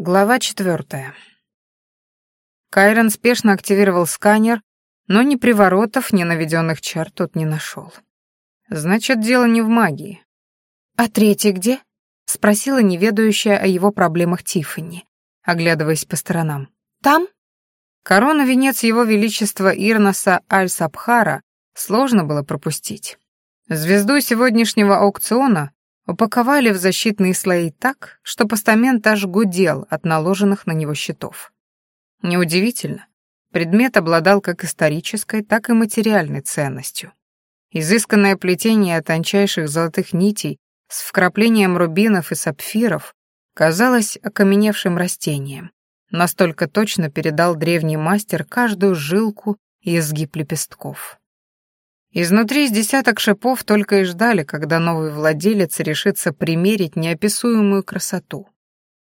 Глава четвертая. Кайрон спешно активировал сканер, но ни приворотов, ни наведенных чар тут не нашел. Значит, дело не в магии. «А третий где?» — спросила неведающая о его проблемах Тиффани, оглядываясь по сторонам. «Там?» Корона-венец его величества Ирнаса Аль-Сабхара сложно было пропустить. Звезду сегодняшнего аукциона упаковали в защитные слои так, что постамент аж гудел от наложенных на него щитов. Неудивительно, предмет обладал как исторической, так и материальной ценностью. Изысканное плетение тончайших золотых нитей с вкраплением рубинов и сапфиров казалось окаменевшим растением. Настолько точно передал древний мастер каждую жилку и изгиб лепестков. Изнутри с десяток шипов только и ждали, когда новый владелец решится примерить неописуемую красоту.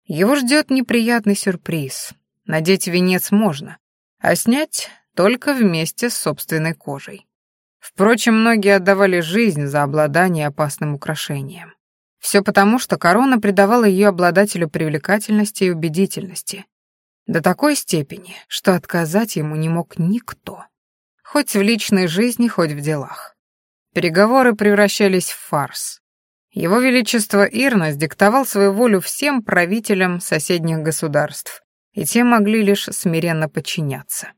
Его ждет неприятный сюрприз. Надеть венец можно, а снять только вместе с собственной кожей. Впрочем, многие отдавали жизнь за обладание опасным украшением. Все потому, что корона придавала ее обладателю привлекательности и убедительности. До такой степени, что отказать ему не мог никто хоть в личной жизни, хоть в делах. Переговоры превращались в фарс. Его Величество Ирнас диктовал свою волю всем правителям соседних государств, и те могли лишь смиренно подчиняться.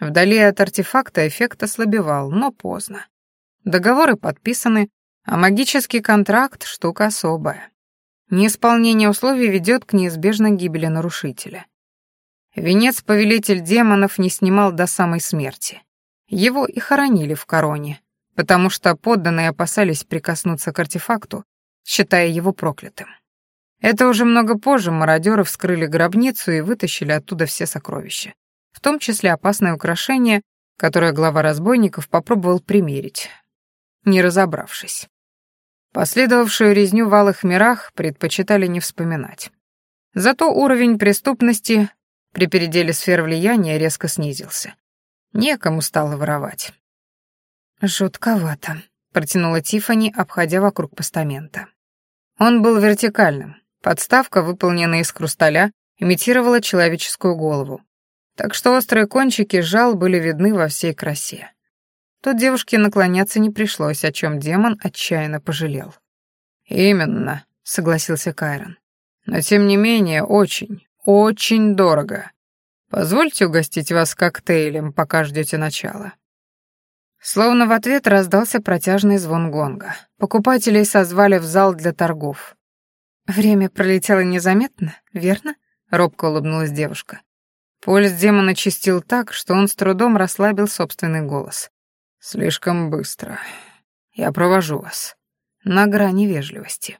Вдали от артефакта эффект ослабевал, но поздно. Договоры подписаны, а магический контракт — штука особая. Неисполнение условий ведет к неизбежной гибели нарушителя. Венец повелитель демонов не снимал до самой смерти. Его и хоронили в короне, потому что подданные опасались прикоснуться к артефакту, считая его проклятым. Это уже много позже мародеры вскрыли гробницу и вытащили оттуда все сокровища, в том числе опасное украшение, которое глава разбойников попробовал примерить, не разобравшись. Последовавшую резню в алых мирах предпочитали не вспоминать. Зато уровень преступности при переделе сфер влияния резко снизился. Некому стало воровать. Жутковато, протянула Тифани, обходя вокруг постамента. Он был вертикальным. Подставка, выполненная из хрусталя, имитировала человеческую голову. Так что острые кончики жал были видны во всей красе. Тут девушке наклоняться не пришлось, о чем демон отчаянно пожалел. «Именно», — согласился Кайрон. «Но тем не менее очень, очень дорого. Позвольте угостить вас коктейлем, пока ждете начала». Словно в ответ раздался протяжный звон гонга. Покупателей созвали в зал для торгов. «Время пролетело незаметно, верно?» — робко улыбнулась девушка. Пульс демона чистил так, что он с трудом расслабил собственный голос. «Слишком быстро. Я провожу вас». На грани вежливости.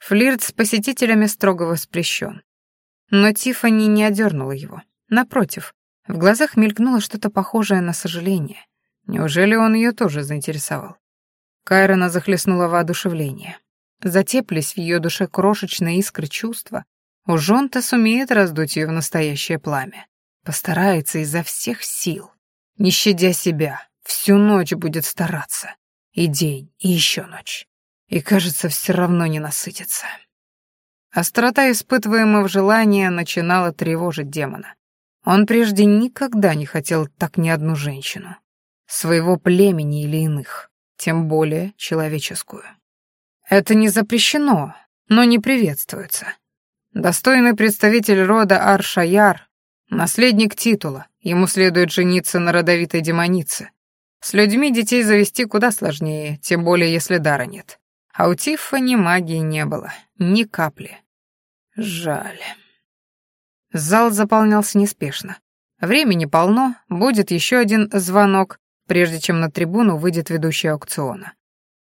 Флирт с посетителями строго воспрещен. Но Тиффани не одернула его. Напротив, в глазах мелькнуло что-то похожее на сожаление. Неужели он ее тоже заинтересовал? Кайрона захлестнуло воодушевление. Затеплись в ее душе крошечные искры чувства. Уж он-то сумеет раздуть ее в настоящее пламя. Постарается изо всех сил. Не щадя себя, всю ночь будет стараться. И день, и еще ночь. И, кажется, все равно не насытится. Острота испытываемого желания начинала тревожить демона. Он прежде никогда не хотел так ни одну женщину. Своего племени или иных, тем более человеческую. Это не запрещено, но не приветствуется. Достойный представитель рода Аршаяр, наследник титула, ему следует жениться на родовитой демонице. С людьми детей завести куда сложнее, тем более если дара нет. А у Тиффа ни магии не было, ни капли. Жаль. Зал заполнялся неспешно. Времени полно, будет еще один звонок, прежде чем на трибуну выйдет ведущий аукциона.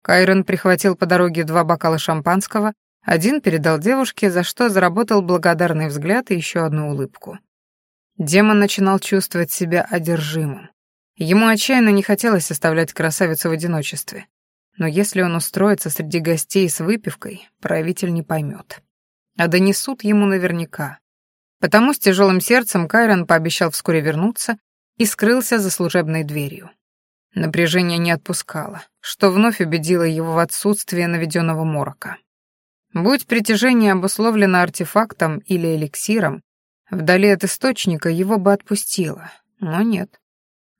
Кайрон прихватил по дороге два бокала шампанского, один передал девушке, за что заработал благодарный взгляд и еще одну улыбку. Демон начинал чувствовать себя одержимым. Ему отчаянно не хотелось оставлять красавицу в одиночестве. Но если он устроится среди гостей с выпивкой, правитель не поймет. А донесут ему наверняка. Потому с тяжелым сердцем Кайрон пообещал вскоре вернуться и скрылся за служебной дверью. Напряжение не отпускало, что вновь убедило его в отсутствии наведенного морока. Будь притяжение обусловлено артефактом или эликсиром, вдали от источника его бы отпустило, но нет.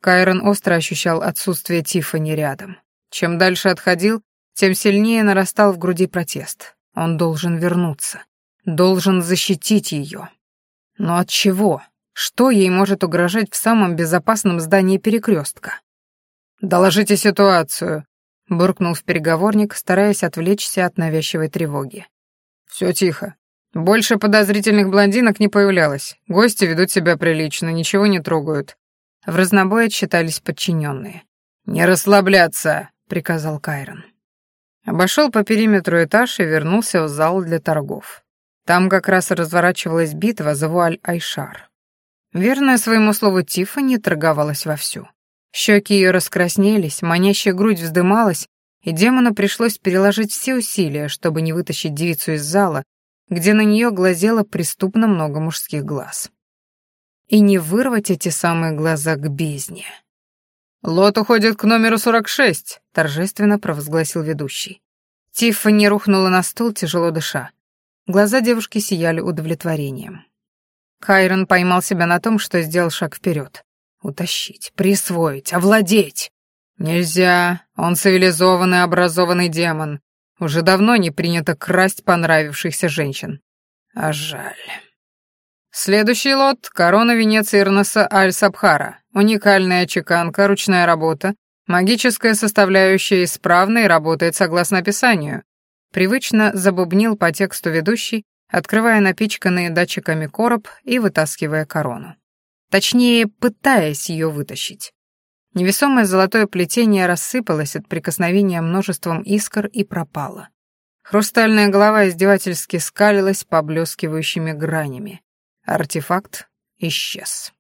Кайрон остро ощущал отсутствие Тиффани рядом. Чем дальше отходил, тем сильнее нарастал в груди протест. Он должен вернуться, должен защитить ее. Но от чего? Что ей может угрожать в самом безопасном здании перекрестка? «Доложите ситуацию», — буркнул в переговорник, стараясь отвлечься от навязчивой тревоги. «Все тихо. Больше подозрительных блондинок не появлялось. Гости ведут себя прилично, ничего не трогают». В разнобой отсчитались подчиненные. «Не расслабляться», — приказал Кайрон. Обошел по периметру этаж и вернулся в зал для торгов. Там как раз разворачивалась битва за вуаль Айшар. Верная своему слову Тиффани торговалась вовсю. Щеки ее раскраснелись, манящая грудь вздымалась, и демону пришлось переложить все усилия, чтобы не вытащить девицу из зала, где на нее глазело преступно много мужских глаз. И не вырвать эти самые глаза к бездне. «Лот уходит к номеру 46», — торжественно провозгласил ведущий. Тиффани рухнула на стул, тяжело дыша. Глаза девушки сияли удовлетворением. Кайрон поймал себя на том, что сделал шаг вперед. Утащить, присвоить, овладеть. Нельзя, он цивилизованный, образованный демон. Уже давно не принято красть понравившихся женщин. А жаль. Следующий лот — корона Венеции Ирнеса Аль-Сабхара. Уникальная чеканка, ручная работа, магическая составляющая исправна и работает согласно описанию. Привычно забубнил по тексту ведущий, открывая напичканный датчиками короб и вытаскивая корону. Точнее, пытаясь ее вытащить. Невесомое золотое плетение рассыпалось от прикосновения множеством искр и пропало. Хрустальная голова издевательски скалилась поблескивающими гранями. Артефакт исчез.